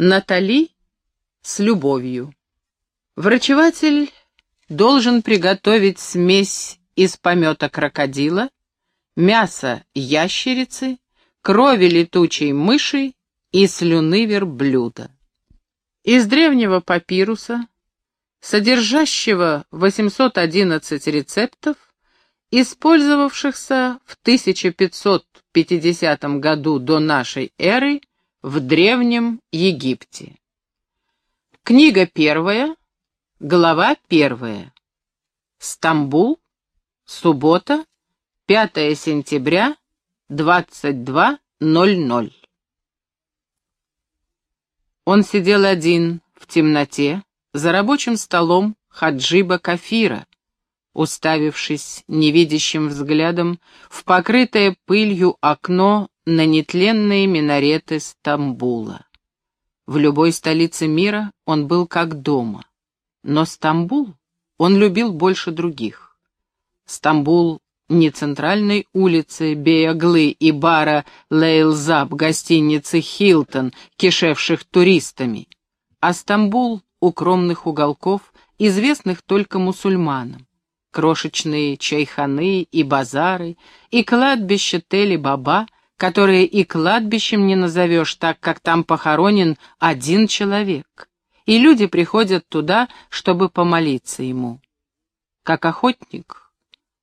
Натали с любовью. Врачеватель должен приготовить смесь из помета крокодила, мяса ящерицы, крови летучей мыши и слюны верблюда. Из древнего папируса, содержащего 811 рецептов, использовавшихся в 1550 году до нашей эры в Древнем Египте. Книга первая, глава первая. Стамбул, суббота, 5 сентября, 22.00. Он сидел один в темноте за рабочим столом Хаджиба Кафира, уставившись невидящим взглядом в покрытое пылью окно на нетленные минареты Стамбула. В любой столице мира он был как дома, но Стамбул он любил больше других. Стамбул не центральной улицы Беяглы и бара Лейлзаб гостиницы «Хилтон», кишевших туристами, а Стамбул укромных уголков, известных только мусульманам. Крошечные чайханы и базары, и кладбище Тели-Баба — которое и кладбищем не назовешь, так как там похоронен один человек, и люди приходят туда, чтобы помолиться ему. Как охотник,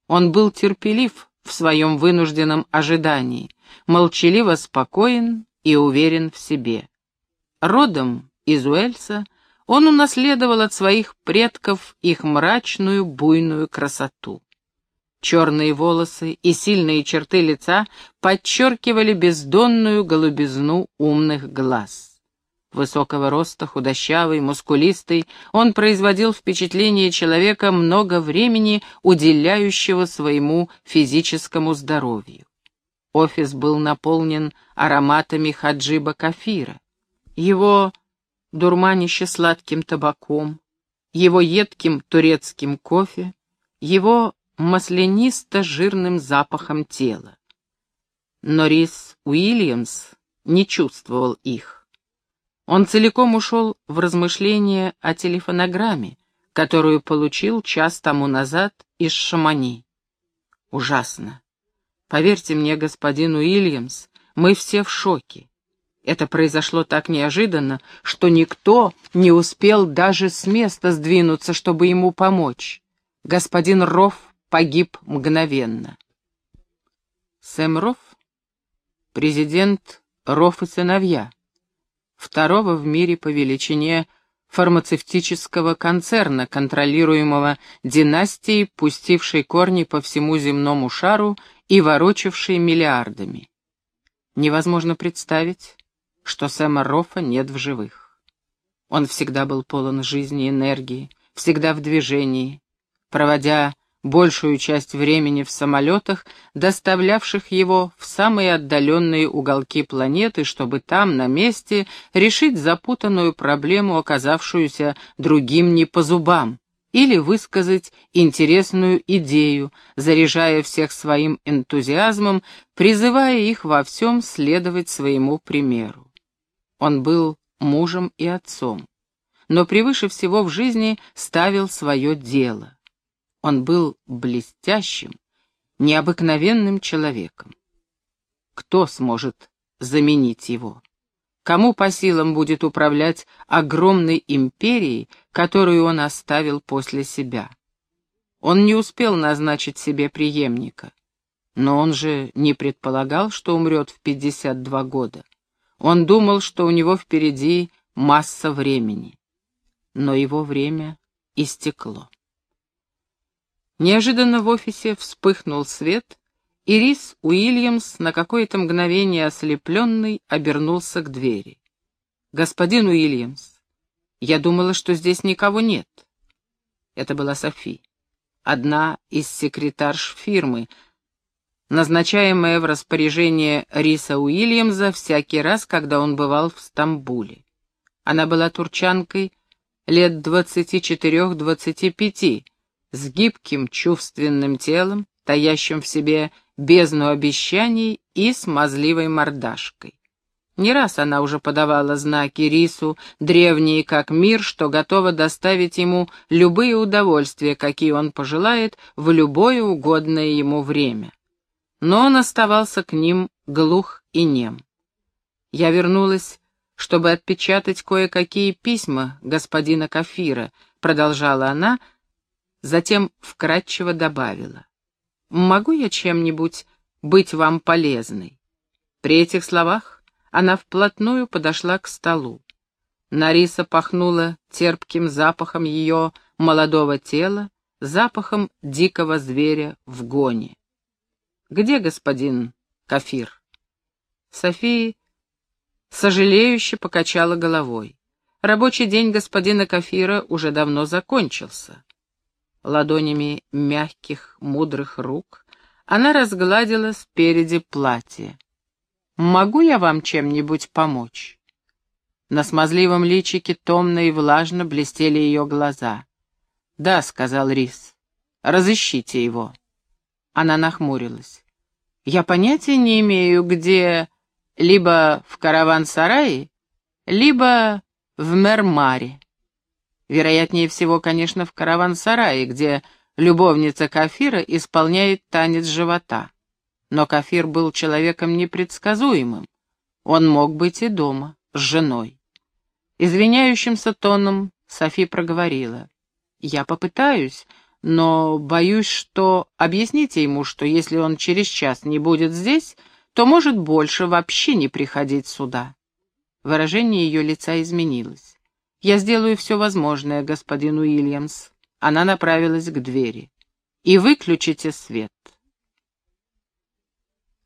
он был терпелив в своем вынужденном ожидании, молчаливо спокоен и уверен в себе. Родом из Уэльса он унаследовал от своих предков их мрачную буйную красоту. Черные волосы и сильные черты лица подчеркивали бездонную голубизну умных глаз. Высокого роста, худощавый, мускулистый, он производил впечатление человека много времени, уделяющего своему физическому здоровью. Офис был наполнен ароматами хаджиба кафира. Его дурманище сладким табаком, его едким турецким кофе, его маслянисто-жирным запахом тела. Но Рис Уильямс не чувствовал их. Он целиком ушел в размышления о телефонограмме, которую получил час тому назад из Шамани. Ужасно. Поверьте мне, господин Уильямс, мы все в шоке. Это произошло так неожиданно, что никто не успел даже с места сдвинуться, чтобы ему помочь. Господин Рофф погиб мгновенно. Сэм Рофф, президент Рофф и сыновья, второго в мире по величине фармацевтического концерна, контролируемого династией, пустившей корни по всему земному шару и ворочавшей миллиардами. Невозможно представить, что Сэма Роффа нет в живых. Он всегда был полон жизни и энергии, всегда в движении, проводя большую часть времени в самолетах, доставлявших его в самые отдаленные уголки планеты, чтобы там, на месте, решить запутанную проблему, оказавшуюся другим не по зубам, или высказать интересную идею, заряжая всех своим энтузиазмом, призывая их во всем следовать своему примеру. Он был мужем и отцом, но превыше всего в жизни ставил свое дело. Он был блестящим, необыкновенным человеком. Кто сможет заменить его? Кому по силам будет управлять огромной империей, которую он оставил после себя? Он не успел назначить себе преемника. Но он же не предполагал, что умрет в 52 года. Он думал, что у него впереди масса времени. Но его время истекло. Неожиданно в офисе вспыхнул свет, и Рис Уильямс, на какое-то мгновение ослепленный, обернулся к двери. «Господин Уильямс, я думала, что здесь никого нет». Это была Софи, одна из секретарш фирмы, назначаемая в распоряжение Риса Уильямса всякий раз, когда он бывал в Стамбуле. Она была турчанкой лет двадцати четырех-двадцати пяти, с гибким чувственным телом, таящим в себе бездну обещаний и смазливой мордашкой. Не раз она уже подавала знаки Рису, древние как мир, что готова доставить ему любые удовольствия, какие он пожелает, в любое угодное ему время. Но он оставался к ним глух и нем. Я вернулась, чтобы отпечатать кое-какие письма господина Кафира, продолжала она, затем вкратчиво добавила. «Могу я чем-нибудь быть вам полезной?» При этих словах она вплотную подошла к столу. Нариса пахнула терпким запахом ее молодого тела, запахом дикого зверя в гоне. «Где господин Кафир?» София сожалеюще покачала головой. Рабочий день господина Кафира уже давно закончился. Ладонями мягких, мудрых рук она разгладила спереди платье. Могу я вам чем-нибудь помочь?» На смазливом личике томно и влажно блестели ее глаза. «Да», — сказал Рис, — «разыщите его». Она нахмурилась. «Я понятия не имею, где... Либо в караван-сарае, либо в Мермаре. Вероятнее всего, конечно, в караван-сарае, где любовница Кафира исполняет танец живота. Но Кафир был человеком непредсказуемым. Он мог быть и дома, с женой. Извиняющимся тоном Софи проговорила. «Я попытаюсь, но боюсь, что... Объясните ему, что если он через час не будет здесь, то может больше вообще не приходить сюда». Выражение ее лица изменилось. «Я сделаю все возможное, господин Уильямс». Она направилась к двери. «И выключите свет».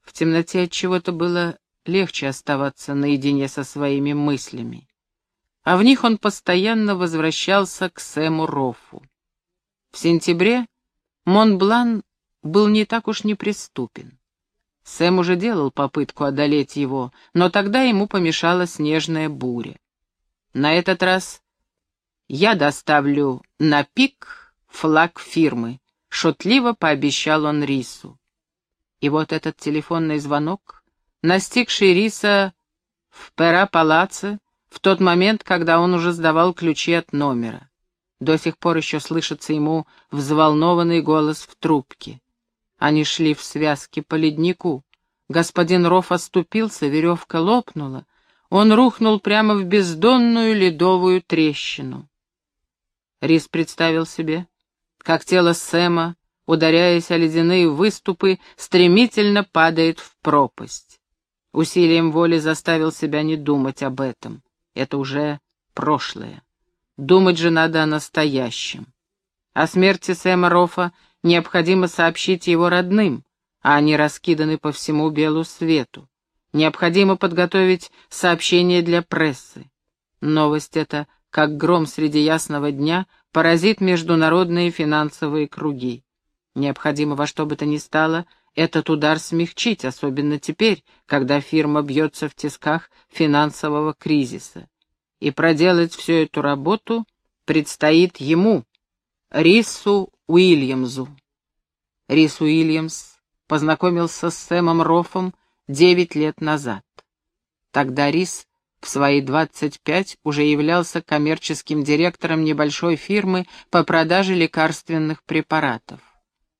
В темноте от чего-то было легче оставаться наедине со своими мыслями. А в них он постоянно возвращался к Сэму Роффу. В сентябре Монблан был не так уж неприступен. Сэм уже делал попытку одолеть его, но тогда ему помешала снежная буря. На этот раз я доставлю на пик флаг фирмы, шутливо пообещал он Рису. И вот этот телефонный звонок, настигший Риса в Пера-Палаце в тот момент, когда он уже сдавал ключи от номера. До сих пор еще слышится ему взволнованный голос в трубке. Они шли в связке по леднику. Господин Роф оступился, веревка лопнула. Он рухнул прямо в бездонную ледовую трещину. Рис представил себе, как тело Сэма ударяясь о ледяные выступы, стремительно падает в пропасть. Усилием воли заставил себя не думать об этом. Это уже прошлое. Думать же надо о настоящем. О смерти Сэма Рофа необходимо сообщить его родным, а они раскиданы по всему белу свету. Необходимо подготовить сообщение для прессы. Новость эта, как гром среди ясного дня, поразит международные финансовые круги. Необходимо во что бы то ни стало этот удар смягчить, особенно теперь, когда фирма бьется в тисках финансового кризиса. И проделать всю эту работу предстоит ему, Рису Уильямсу. Рис Уильямс познакомился с Сэмом Рофом девять лет назад. Тогда Рис в свои 25 уже являлся коммерческим директором небольшой фирмы по продаже лекарственных препаратов.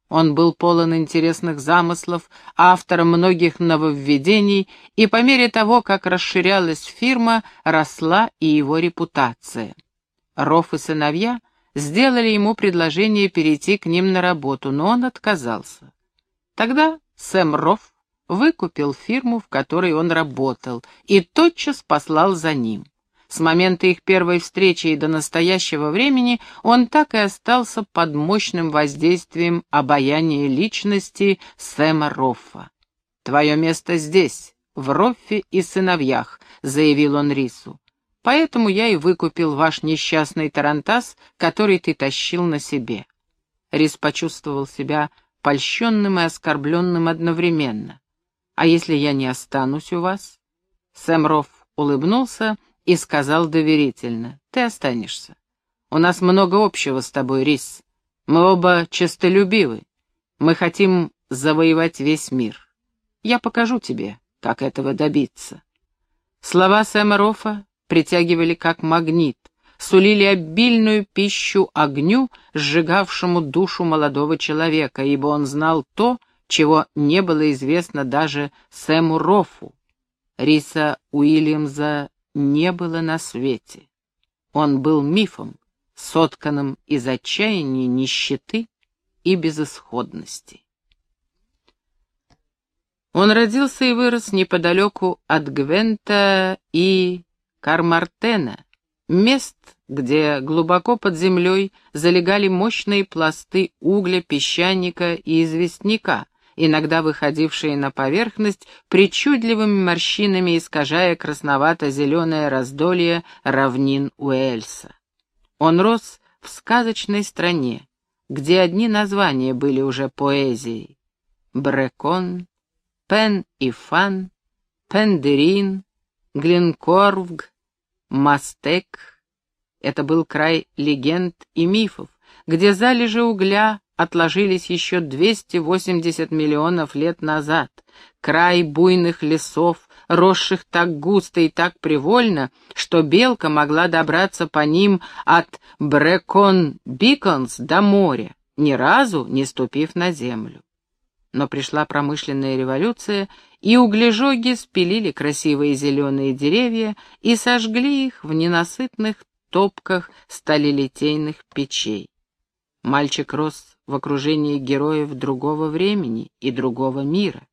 Он был полон интересных замыслов, автором многих нововведений, и по мере того, как расширялась фирма, росла и его репутация. Роф и сыновья сделали ему предложение перейти к ним на работу, но он отказался. Тогда Сэм Рофф выкупил фирму, в которой он работал, и тотчас послал за ним. С момента их первой встречи и до настоящего времени он так и остался под мощным воздействием обаяния личности Сэма Роффа. «Твое место здесь, в Роффе и сыновьях», — заявил он Рису. «Поэтому я и выкупил ваш несчастный тарантас, который ты тащил на себе». Рис почувствовал себя польщенным и оскорбленным одновременно. «А если я не останусь у вас?» Сэм Рофф улыбнулся и сказал доверительно, «Ты останешься. У нас много общего с тобой, Рис. Мы оба честолюбивы. Мы хотим завоевать весь мир. Я покажу тебе, как этого добиться». Слова Сэма Рофа притягивали как магнит, сулили обильную пищу огню, сжигавшему душу молодого человека, ибо он знал то, чего не было известно даже Сэму Рофу. Риса Уильямса не было на свете. Он был мифом, сотканным из отчаяния, нищеты и безысходности. Он родился и вырос неподалеку от Гвента и Кармартена, мест, где глубоко под землей залегали мощные пласты угля, песчаника и известняка, иногда выходившие на поверхность причудливыми морщинами, искажая красновато-зеленое раздолье равнин Уэльса. Он рос в сказочной стране, где одни названия были уже поэзией. Брекон, Пен и Фан, Пендерин, Глинкорвг, Мастек. Это был край легенд и мифов, где залежи угля отложились еще 280 миллионов лет назад, край буйных лесов, росших так густо и так привольно, что белка могла добраться по ним от Брекон-Биконс до моря, ни разу не ступив на землю. Но пришла промышленная революция, и углежоги спилили красивые зеленые деревья и сожгли их в ненасытных топках сталелитейных печей. Мальчик рос в окружении героев другого времени и другого мира.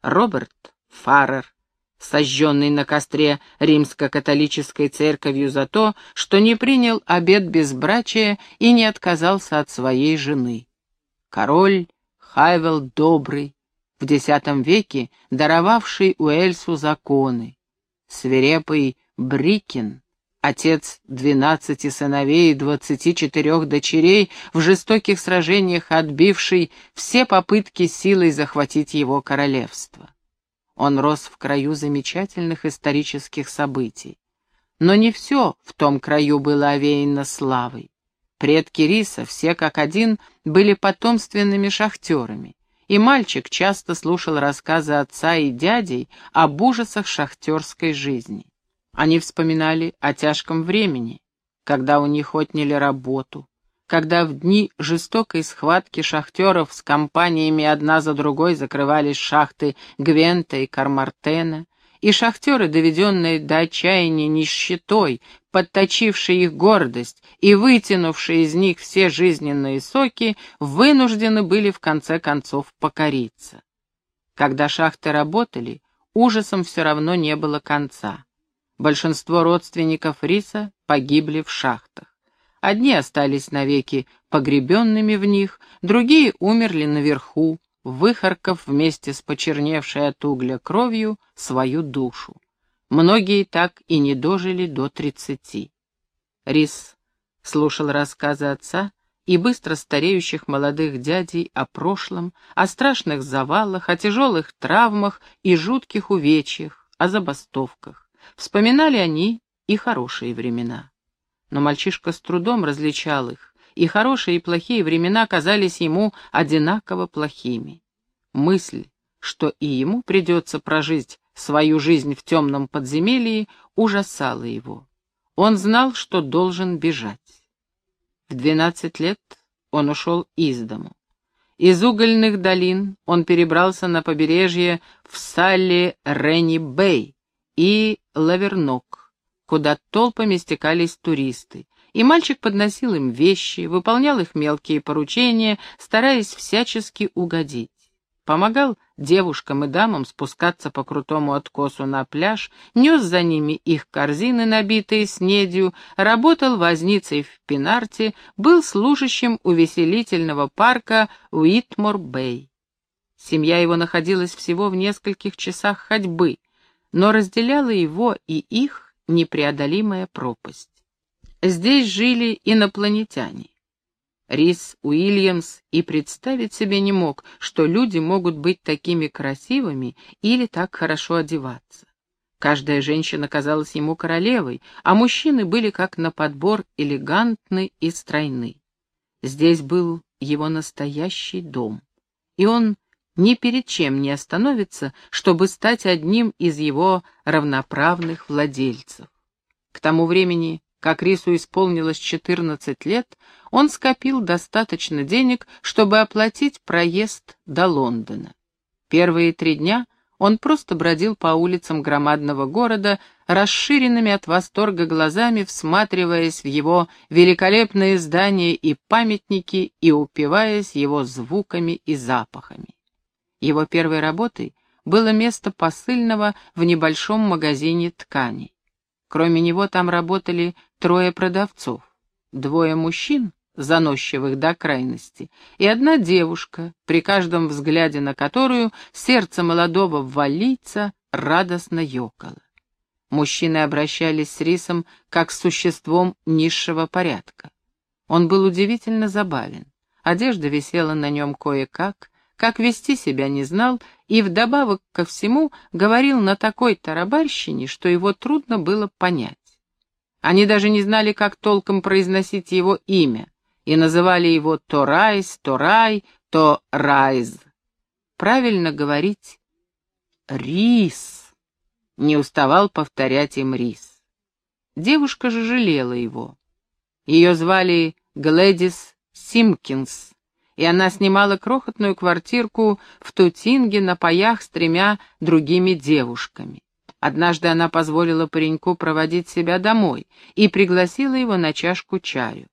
Роберт Фаррер, сожженный на костре римско-католической церковью за то, что не принял обет безбрачия и не отказался от своей жены. Король Хайвел Добрый, в X веке даровавший Уэльсу законы. Свирепый Брикин, Отец двенадцати сыновей и двадцати четырех дочерей, в жестоких сражениях отбивший все попытки силой захватить его королевство. Он рос в краю замечательных исторических событий. Но не все в том краю было овеяно славой. Предки Риса, все как один, были потомственными шахтерами, и мальчик часто слушал рассказы отца и дядей об ужасах шахтерской жизни. Они вспоминали о тяжком времени, когда у них отняли работу, когда в дни жестокой схватки шахтеров с компаниями одна за другой закрывались шахты Гвента и Кармартена, и шахтеры, доведенные до отчаяния нищетой, подточившие их гордость и вытянувшие из них все жизненные соки, вынуждены были в конце концов покориться. Когда шахты работали, ужасом все равно не было конца. Большинство родственников Риса погибли в шахтах. Одни остались навеки погребенными в них, другие умерли наверху, выхаркав вместе с почерневшей от угля кровью свою душу. Многие так и не дожили до тридцати. Рис слушал рассказы отца и быстро стареющих молодых дядей о прошлом, о страшных завалах, о тяжелых травмах и жутких увечьях, о забастовках. Вспоминали они и хорошие времена. Но мальчишка с трудом различал их, и хорошие и плохие времена казались ему одинаково плохими. Мысль, что и ему придется прожить свою жизнь в темном подземелье, ужасала его. Он знал, что должен бежать. В двенадцать лет он ушел из дому. Из угольных долин он перебрался на побережье в Салли-Ренни-Бэй, и Лавернок, куда толпами стекались туристы, и мальчик подносил им вещи, выполнял их мелкие поручения, стараясь всячески угодить. Помогал девушкам и дамам спускаться по крутому откосу на пляж, нес за ними их корзины, набитые снедью, работал возницей в Пинарте, был служащим увеселительного парка Уитмор-Бэй. Семья его находилась всего в нескольких часах ходьбы — но разделяла его и их непреодолимая пропасть. Здесь жили инопланетяне. Рис Уильямс и представить себе не мог, что люди могут быть такими красивыми или так хорошо одеваться. Каждая женщина казалась ему королевой, а мужчины были как на подбор элегантны и стройны. Здесь был его настоящий дом, и он ни перед чем не остановится, чтобы стать одним из его равноправных владельцев. К тому времени, как Рису исполнилось 14 лет, он скопил достаточно денег, чтобы оплатить проезд до Лондона. Первые три дня он просто бродил по улицам громадного города, расширенными от восторга глазами, всматриваясь в его великолепные здания и памятники и упиваясь его звуками и запахами. Его первой работой было место посыльного в небольшом магазине тканей. Кроме него там работали трое продавцов, двое мужчин, заносчивых до крайности, и одна девушка, при каждом взгляде на которую сердце молодого валийца радостно ёкало. Мужчины обращались с Рисом как с существом низшего порядка. Он был удивительно забавен. Одежда висела на нем кое-как, как вести себя не знал, и вдобавок ко всему говорил на такой тарабарщине, что его трудно было понять. Они даже не знали, как толком произносить его имя, и называли его то Райс, то Рай, то Райз. Правильно говорить «рис», не уставал повторять им рис. Девушка же жалела его. Ее звали Глэдис Симкинс, и она снимала крохотную квартирку в Тутинге на паях с тремя другими девушками. Однажды она позволила пареньку проводить себя домой и пригласила его на чашку чаю.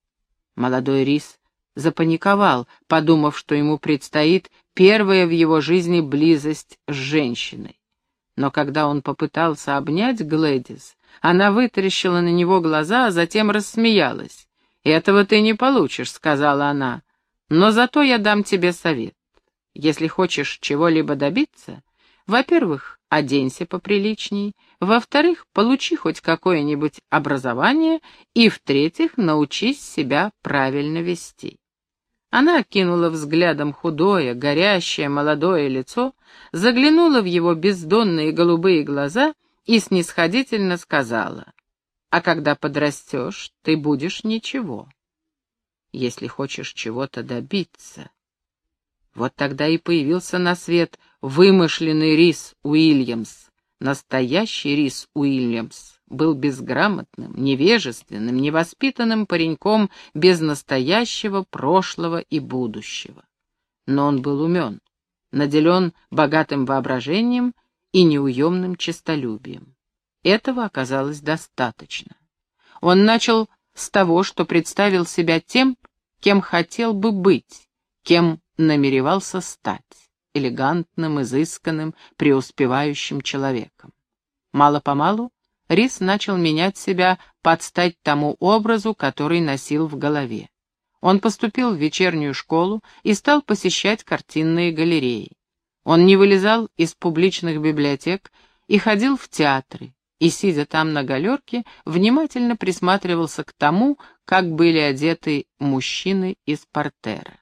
Молодой Рис запаниковал, подумав, что ему предстоит первая в его жизни близость с женщиной. Но когда он попытался обнять Глэдис, она вытаращила на него глаза, а затем рассмеялась. «Этого ты не получишь», — сказала она. «Но зато я дам тебе совет. Если хочешь чего-либо добиться, во-первых, оденься поприличней, во-вторых, получи хоть какое-нибудь образование, и, в-третьих, научись себя правильно вести. Она окинула взглядом худое, горящее, молодое лицо, заглянула в его бездонные голубые глаза и снисходительно сказала, «А когда подрастешь, ты будешь ничего. Если хочешь чего-то добиться, вот тогда и появился на свет вымышленный Рис Уильямс. Настоящий Рис Уильямс был безграмотным, невежественным, невоспитанным пареньком без настоящего прошлого и будущего. Но он был умен, наделен богатым воображением и неуемным честолюбием. Этого оказалось достаточно. Он начал с того, что представил себя тем, кем хотел бы быть, кем намеревался стать элегантным, изысканным, преуспевающим человеком. Мало-помалу Рис начал менять себя под стать тому образу, который носил в голове. Он поступил в вечернюю школу и стал посещать картинные галереи. Он не вылезал из публичных библиотек и ходил в театры, и, сидя там на галерке, внимательно присматривался к тому, как были одеты мужчины из портера.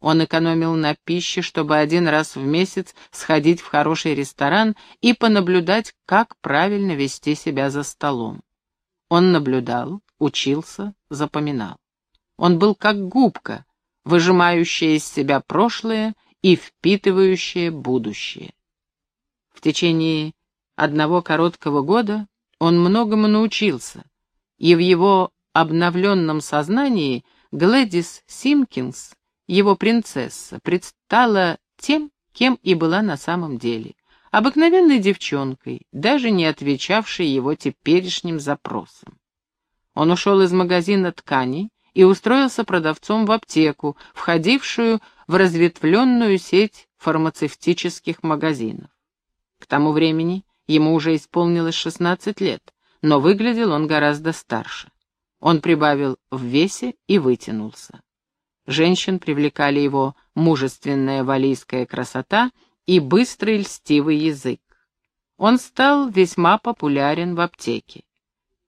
Он экономил на пище, чтобы один раз в месяц сходить в хороший ресторан и понаблюдать, как правильно вести себя за столом. Он наблюдал, учился, запоминал. Он был как губка, выжимающая из себя прошлое и впитывающая будущее. В течение одного короткого года он многому научился, и в его обновленном сознании Глэдис Симкинс его принцесса, предстала тем, кем и была на самом деле. Обыкновенной девчонкой, даже не отвечавшей его теперешним запросам. Он ушел из магазина тканей и устроился продавцом в аптеку, входившую в разветвленную сеть фармацевтических магазинов. К тому времени ему уже исполнилось 16 лет, но выглядел он гораздо старше. Он прибавил в весе и вытянулся. Женщин привлекали его мужественная валийская красота и быстрый льстивый язык. Он стал весьма популярен в аптеке.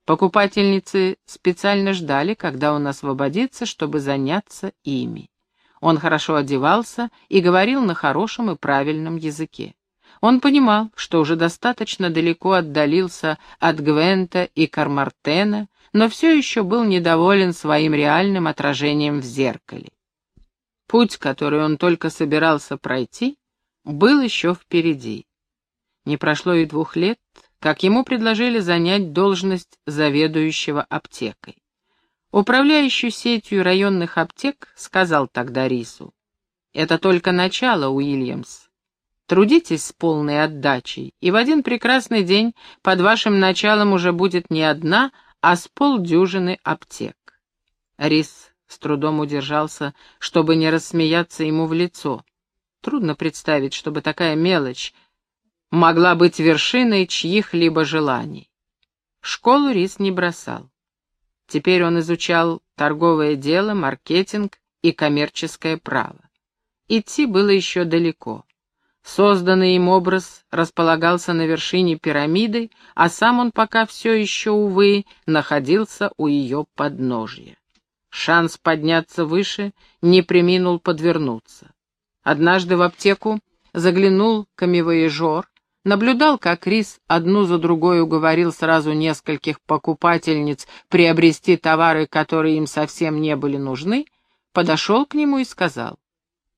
Покупательницы специально ждали, когда он освободится, чтобы заняться ими. Он хорошо одевался и говорил на хорошем и правильном языке. Он понимал, что уже достаточно далеко отдалился от Гвента и Кармартена, но все еще был недоволен своим реальным отражением в зеркале. Путь, который он только собирался пройти, был еще впереди. Не прошло и двух лет, как ему предложили занять должность заведующего аптекой. Управляющий сетью районных аптек сказал тогда Рису, «Это только начало, Уильямс. Трудитесь с полной отдачей, и в один прекрасный день под вашим началом уже будет не одна, а с полдюжины аптек». Рис с трудом удержался, чтобы не рассмеяться ему в лицо. Трудно представить, чтобы такая мелочь могла быть вершиной чьих-либо желаний. Школу Рис не бросал. Теперь он изучал торговое дело, маркетинг и коммерческое право. Идти было еще далеко. Созданный им образ располагался на вершине пирамиды, а сам он пока все еще, увы, находился у ее подножья. Шанс подняться выше не приминул подвернуться. Однажды в аптеку заглянул камевоежор, наблюдал, как Рис одну за другой уговорил сразу нескольких покупательниц приобрести товары, которые им совсем не были нужны, подошел к нему и сказал,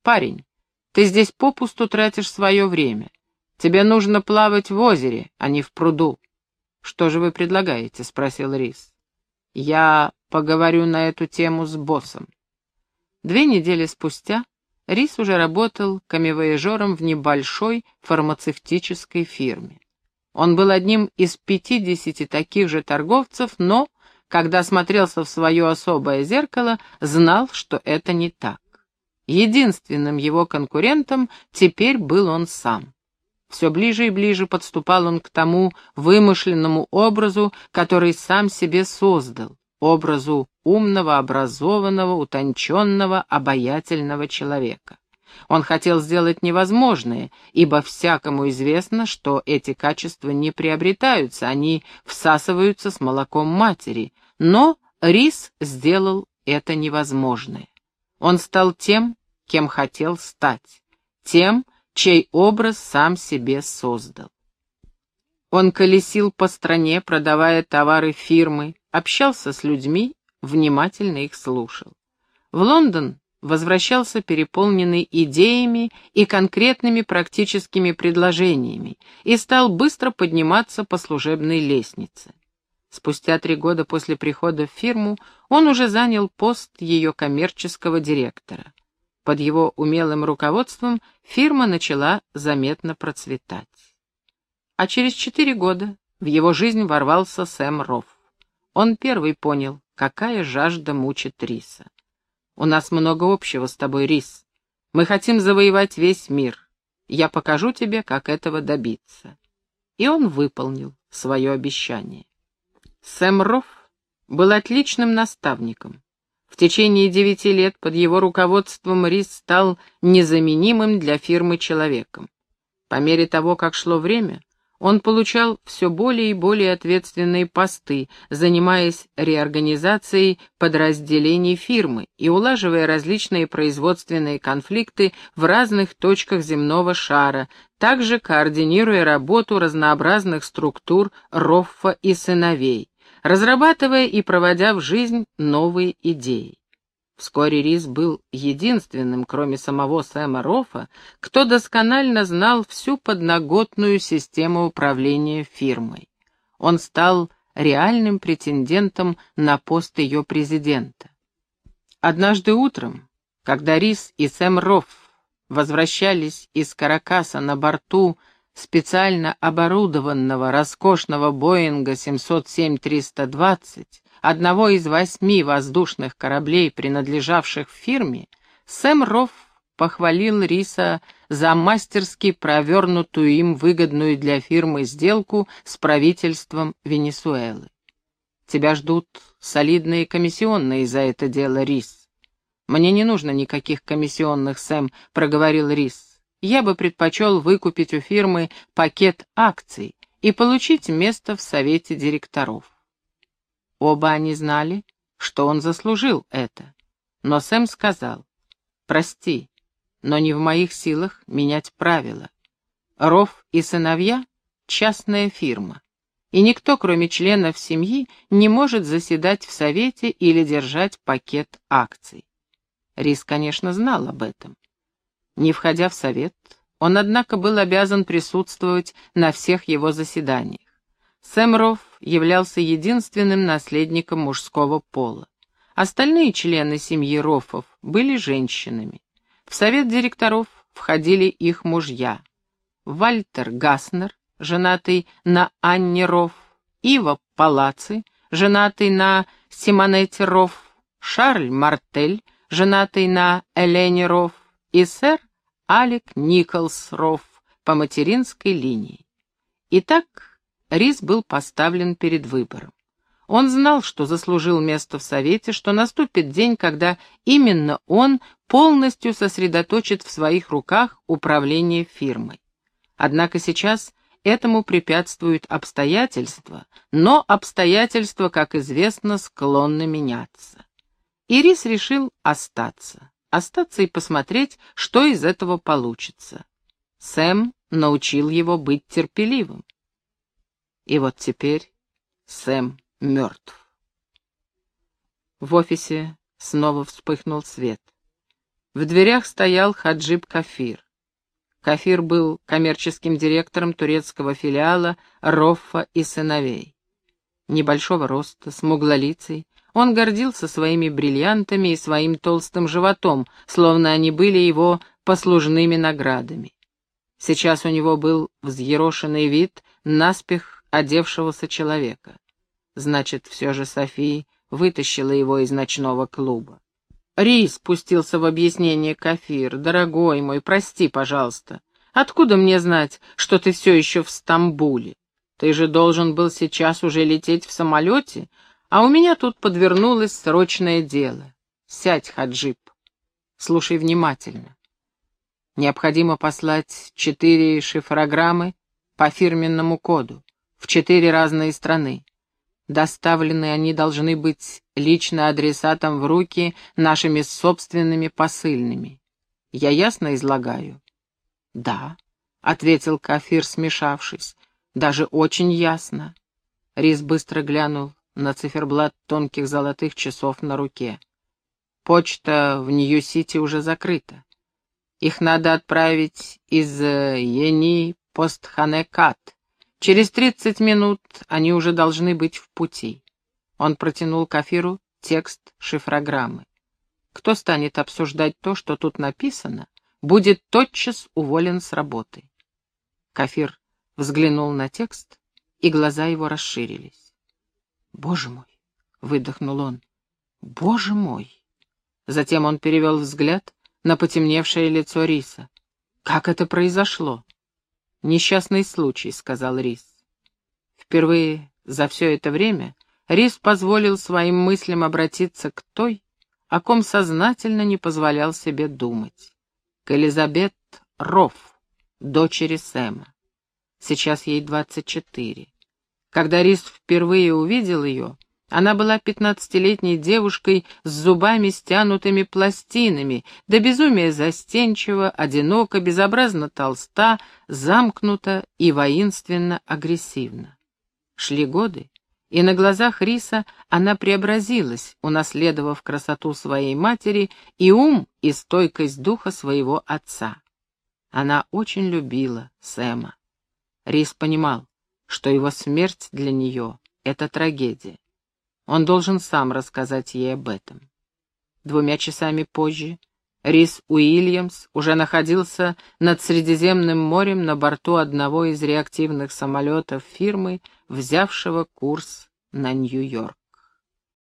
«Парень, ты здесь попусту тратишь свое время. Тебе нужно плавать в озере, а не в пруду». «Что же вы предлагаете?» — спросил Рис. «Я Поговорю на эту тему с боссом. Две недели спустя Рис уже работал камевояжером в небольшой фармацевтической фирме. Он был одним из пятидесяти таких же торговцев, но, когда смотрелся в свое особое зеркало, знал, что это не так. Единственным его конкурентом теперь был он сам. Все ближе и ближе подступал он к тому вымышленному образу, который сам себе создал, образу умного, образованного, утонченного, обаятельного человека. Он хотел сделать невозможное, ибо всякому известно, что эти качества не приобретаются, они всасываются с молоком матери. Но Рис сделал это невозможное. Он стал тем, кем хотел стать, тем, чей образ сам себе создал. Он колесил по стране, продавая товары фирмы, общался с людьми, внимательно их слушал. В Лондон возвращался переполненный идеями и конкретными практическими предложениями и стал быстро подниматься по служебной лестнице. Спустя три года после прихода в фирму он уже занял пост ее коммерческого директора. Под его умелым руководством фирма начала заметно процветать. А через четыре года в его жизнь ворвался Сэм Рофф. Он первый понял, какая жажда мучит Риса. «У нас много общего с тобой, Рис. Мы хотим завоевать весь мир. Я покажу тебе, как этого добиться». И он выполнил свое обещание. Сэм Рофф был отличным наставником. В течение девяти лет под его руководством Рис стал незаменимым для фирмы человеком. По мере того, как шло время, он получал все более и более ответственные посты, занимаясь реорганизацией подразделений фирмы и улаживая различные производственные конфликты в разных точках земного шара, также координируя работу разнообразных структур Роффа и сыновей, разрабатывая и проводя в жизнь новые идеи. Вскоре Рис был единственным, кроме самого Сэма Рофа, кто досконально знал всю подноготную систему управления фирмой. Он стал реальным претендентом на пост ее президента. Однажды утром, когда Рис и Сэм Рофф возвращались из Каракаса на борту специально оборудованного роскошного Боинга 707-320, одного из восьми воздушных кораблей, принадлежавших фирме, Сэм Рофф похвалил Риса за мастерски провернутую им выгодную для фирмы сделку с правительством Венесуэлы. «Тебя ждут солидные комиссионные за это дело, Рис». «Мне не нужно никаких комиссионных, Сэм», — проговорил Рис. «Я бы предпочел выкупить у фирмы пакет акций и получить место в совете директоров». Оба они знали, что он заслужил это. Но Сэм сказал, «Прости, но не в моих силах менять правила. Ров и сыновья — частная фирма, и никто, кроме членов семьи, не может заседать в совете или держать пакет акций». Рис, конечно, знал об этом. Не входя в совет, Он, однако, был обязан присутствовать на всех его заседаниях. Сэм Рофф являлся единственным наследником мужского пола. Остальные члены семьи Роффов были женщинами. В совет директоров входили их мужья. Вальтер Гаснер, женатый на Анне Рофф, Ива Палаци, женатый на Симонете Рофф, Шарль Мартель, женатый на Элене Рофф, и сэр Алек Николс Рофф по материнской линии. Итак, Рис был поставлен перед выбором. Он знал, что заслужил место в Совете, что наступит день, когда именно он полностью сосредоточит в своих руках управление фирмой. Однако сейчас этому препятствуют обстоятельства, но обстоятельства, как известно, склонны меняться. Ирис решил остаться, остаться и посмотреть, что из этого получится. Сэм научил его быть терпеливым. И вот теперь Сэм мертв. В офисе снова вспыхнул свет. В дверях стоял Хаджиб Кафир. Кафир был коммерческим директором турецкого филиала Роффа и сыновей. Небольшого роста, смуглолицей, он гордился своими бриллиантами и своим толстым животом, словно они были его послужными наградами. Сейчас у него был взъерошенный вид, наспех одевшегося человека. Значит, все же София вытащила его из ночного клуба. Рис спустился в объяснение Кафир. «Дорогой мой, прости, пожалуйста. Откуда мне знать, что ты все еще в Стамбуле? Ты же должен был сейчас уже лететь в самолете, а у меня тут подвернулось срочное дело. Сядь, Хаджип. Слушай внимательно. Необходимо послать четыре шифрограммы по фирменному коду в четыре разные страны. Доставлены они должны быть лично адресатом в руки нашими собственными посыльными. Я ясно излагаю? Да, — ответил Кафир, смешавшись, — даже очень ясно. Рис быстро глянул на циферблат тонких золотых часов на руке. Почта в Нью-Сити уже закрыта. Их надо отправить из э, Ени Постханекат, Через тридцать минут они уже должны быть в пути. Он протянул Кафиру текст шифрограммы. Кто станет обсуждать то, что тут написано, будет тотчас уволен с работы. Кафир взглянул на текст, и глаза его расширились. «Боже мой!» — выдохнул он. «Боже мой!» Затем он перевел взгляд на потемневшее лицо Риса. «Как это произошло?» «Несчастный случай», — сказал Рис. Впервые за все это время Рис позволил своим мыслям обратиться к той, о ком сознательно не позволял себе думать. К Элизабет Рофф, дочери Сэма. Сейчас ей двадцать четыре. Когда Рис впервые увидел ее, она была пятнадцатилетней девушкой с зубами стянутыми пластинами, до безумия застенчива, одиноко, безобразно толста, замкнута и воинственно агрессивна. Шли годы, и на глазах Риса она преобразилась, унаследовав красоту своей матери и ум и стойкость духа своего отца. Она очень любила Сэма. Рис понимал, что его смерть для нее — это трагедия. Он должен сам рассказать ей об этом. Двумя часами позже Рис Уильямс уже находился над Средиземным морем на борту одного из реактивных самолетов фирмы, взявшего курс на Нью-Йорк.